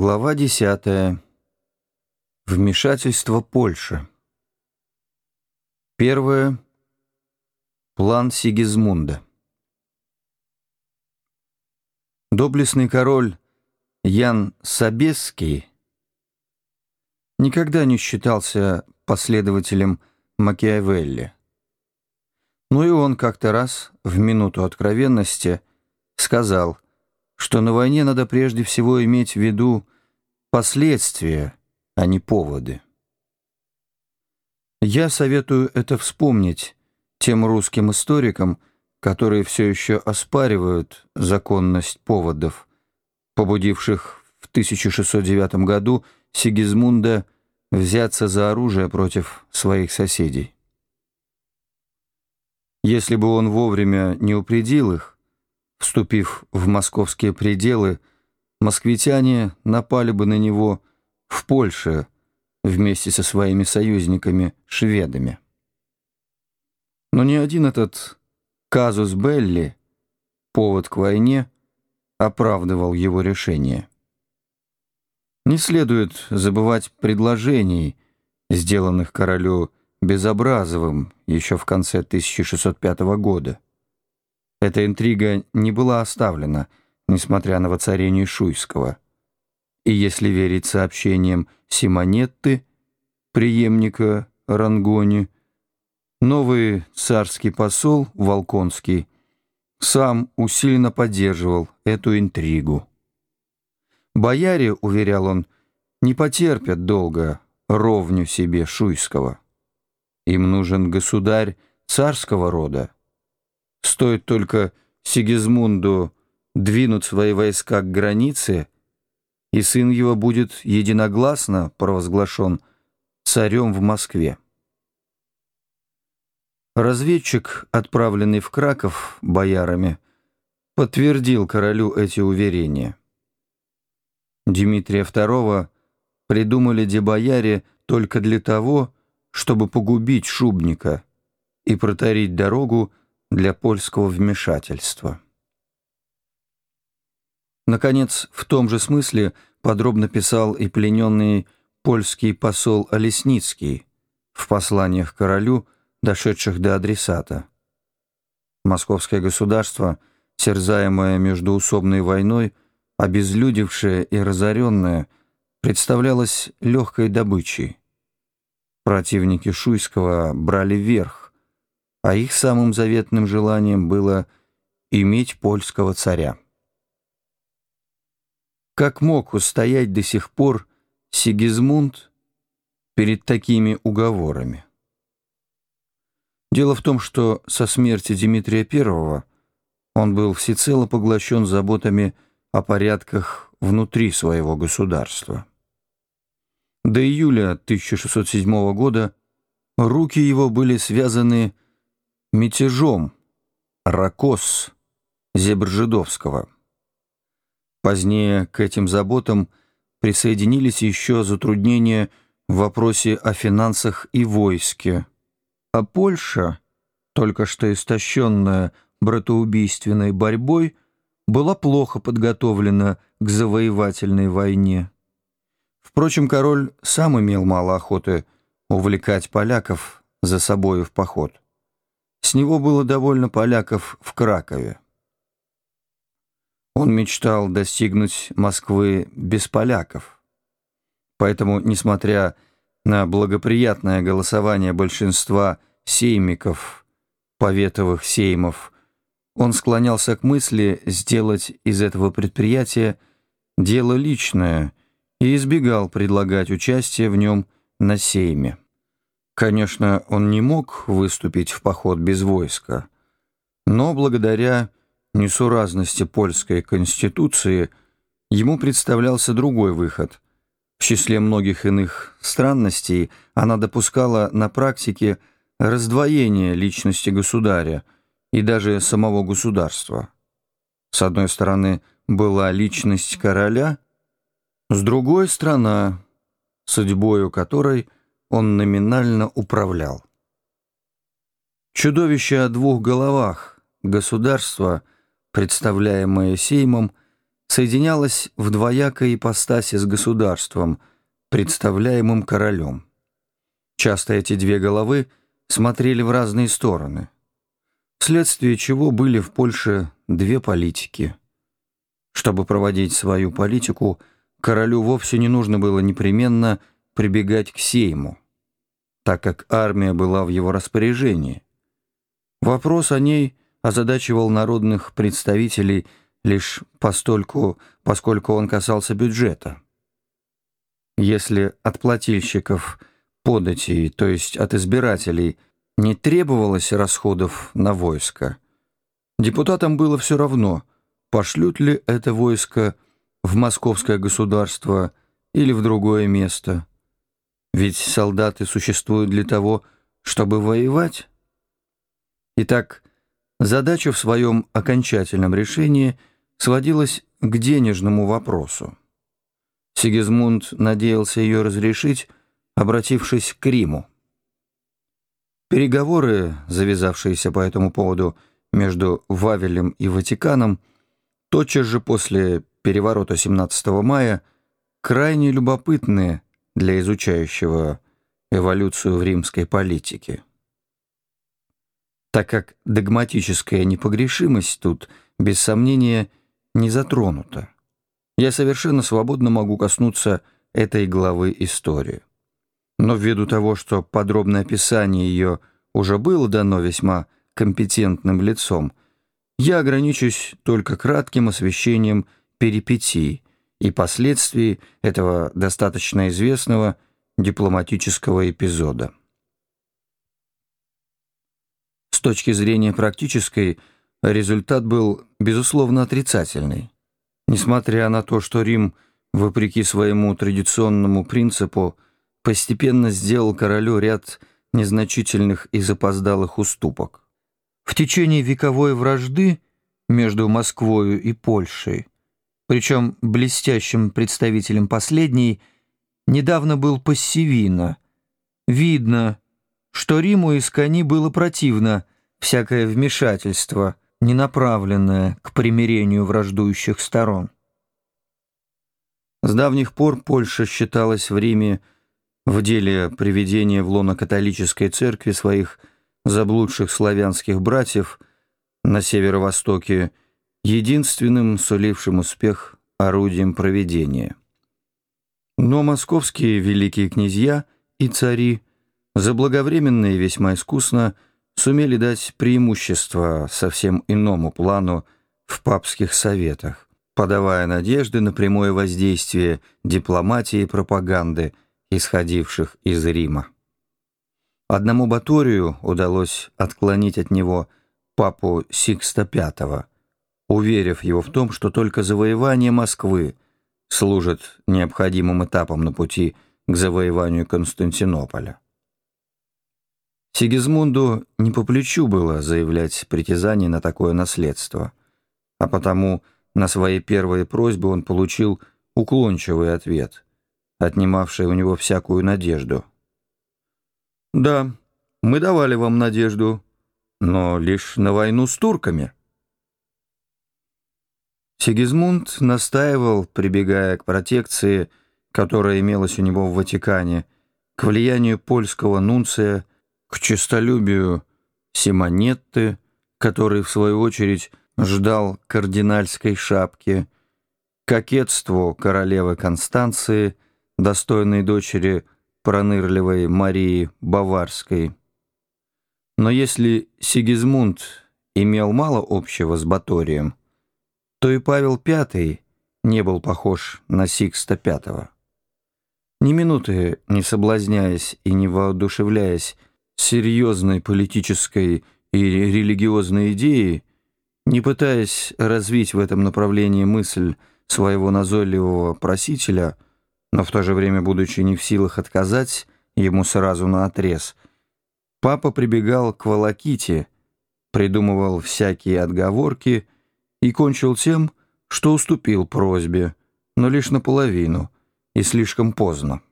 Глава 10. Вмешательство Польши. Первое. План Сигизмунда. Доблестный король Ян Собесский никогда не считался последователем Макиавелли. Но и он как-то раз, в минуту откровенности, сказал – что на войне надо прежде всего иметь в виду последствия, а не поводы. Я советую это вспомнить тем русским историкам, которые все еще оспаривают законность поводов, побудивших в 1609 году Сигизмунда взяться за оружие против своих соседей. Если бы он вовремя не упредил их, Вступив в московские пределы, москвитяне напали бы на него в Польше вместе со своими союзниками-шведами. Но ни один этот казус Белли, повод к войне, оправдывал его решение. Не следует забывать предложений, сделанных королю Безобразовым еще в конце 1605 года. Эта интрига не была оставлена, несмотря на воцарение Шуйского. И если верить сообщениям Симонетты, преемника Рангони, новый царский посол Волконский сам усиленно поддерживал эту интригу. Бояре, уверял он, не потерпят долго ровню себе Шуйского. Им нужен государь царского рода, Стоит только Сигизмунду двинуть свои войска к границе, и сын его будет единогласно провозглашен царем в Москве. Разведчик, отправленный в Краков боярами, подтвердил королю эти уверения. Дмитрия II придумали дебояре только для того, чтобы погубить Шубника и протарить дорогу для польского вмешательства. Наконец, в том же смысле подробно писал и плененный польский посол Олесницкий в посланиях королю, дошедших до адресата. Московское государство, терзаемое междуусобной войной, обезлюдевшее и разоренное, представлялось легкой добычей. Противники Шуйского брали верх, а их самым заветным желанием было иметь польского царя. Как мог устоять до сих пор Сигизмунд перед такими уговорами? Дело в том, что со смерти Дмитрия I он был всецело поглощен заботами о порядках внутри своего государства. До июля 1607 года руки его были связаны мятежом Ракос Зебржидовского. Позднее к этим заботам присоединились еще затруднения в вопросе о финансах и войске. А Польша, только что истощенная братоубийственной борьбой, была плохо подготовлена к завоевательной войне. Впрочем, король сам имел мало охоты увлекать поляков за собою в поход. С него было довольно поляков в Кракове. Он мечтал достигнуть Москвы без поляков. Поэтому, несмотря на благоприятное голосование большинства сеймиков, поветовых сеймов, он склонялся к мысли сделать из этого предприятия дело личное и избегал предлагать участие в нем на сейме. Конечно, он не мог выступить в поход без войска, но благодаря несуразности польской конституции ему представлялся другой выход. В числе многих иных странностей она допускала на практике раздвоение личности государя и даже самого государства. С одной стороны была личность короля, с другой — страна, судьбою которой — он номинально управлял. Чудовище о двух головах, государство, представляемое Сеймом, соединялась в двоякой ипостаси с государством, представляемым королем. Часто эти две головы смотрели в разные стороны, вследствие чего были в Польше две политики. Чтобы проводить свою политику, королю вовсе не нужно было непременно прибегать к сейму, так как армия была в его распоряжении. Вопрос о ней озадачивал народных представителей лишь постольку, поскольку он касался бюджета. Если от плательщиков податей, то есть от избирателей, не требовалось расходов на войско, депутатам было все равно, пошлют ли это войско в московское государство или в другое место. Ведь солдаты существуют для того, чтобы воевать. Итак, задача в своем окончательном решении сводилась к денежному вопросу. Сигизмунд надеялся ее разрешить, обратившись к Риму. Переговоры, завязавшиеся по этому поводу между Вавелем и Ватиканом, тотчас же после переворота 17 мая, крайне любопытные для изучающего эволюцию в римской политике. Так как догматическая непогрешимость тут, без сомнения, не затронута, я совершенно свободно могу коснуться этой главы истории. Но ввиду того, что подробное описание ее уже было дано весьма компетентным лицом, я ограничусь только кратким освещением перипетий и последствий этого достаточно известного дипломатического эпизода. С точки зрения практической, результат был, безусловно, отрицательный. Несмотря на то, что Рим, вопреки своему традиционному принципу, постепенно сделал королю ряд незначительных и запоздалых уступок. В течение вековой вражды между Москвою и Польшей, причем блестящим представителем последней, недавно был Пассивина. Видно, что Риму из кони было противно всякое вмешательство, не направленное к примирению враждующих сторон. С давних пор Польша считалась в Риме в деле приведения в лоно католической церкви своих заблудших славянских братьев на северо-востоке единственным сулившим успех орудием проведения. Но московские великие князья и цари заблаговременно и весьма искусно сумели дать преимущество совсем иному плану в папских советах, подавая надежды на прямое воздействие дипломатии и пропаганды – исходивших из Рима. Одному Баторию удалось отклонить от него папу Сикста V, уверив его в том, что только завоевание Москвы служит необходимым этапом на пути к завоеванию Константинополя. Сигизмунду не по плечу было заявлять притязание на такое наследство, а потому на свои первые просьбы он получил уклончивый ответ – отнимавшая у него всякую надежду. «Да, мы давали вам надежду, но лишь на войну с турками». Сигизмунд настаивал, прибегая к протекции, которая имелась у него в Ватикане, к влиянию польского нунция, к честолюбию Симонетты, который, в свою очередь, ждал кардинальской шапки, кокетству королевы Констанции — достойной дочери пронырливой Марии Баварской. Но если Сигизмунд имел мало общего с Баторием, то и Павел V не был похож на Сикста V. Ни минуты не соблазняясь и не воодушевляясь серьезной политической и религиозной идеей, не пытаясь развить в этом направлении мысль своего назойливого просителя – но в то же время, будучи не в силах отказать ему сразу на отрез, папа прибегал к волоките, придумывал всякие отговорки и кончил тем, что уступил просьбе, но лишь наполовину и слишком поздно.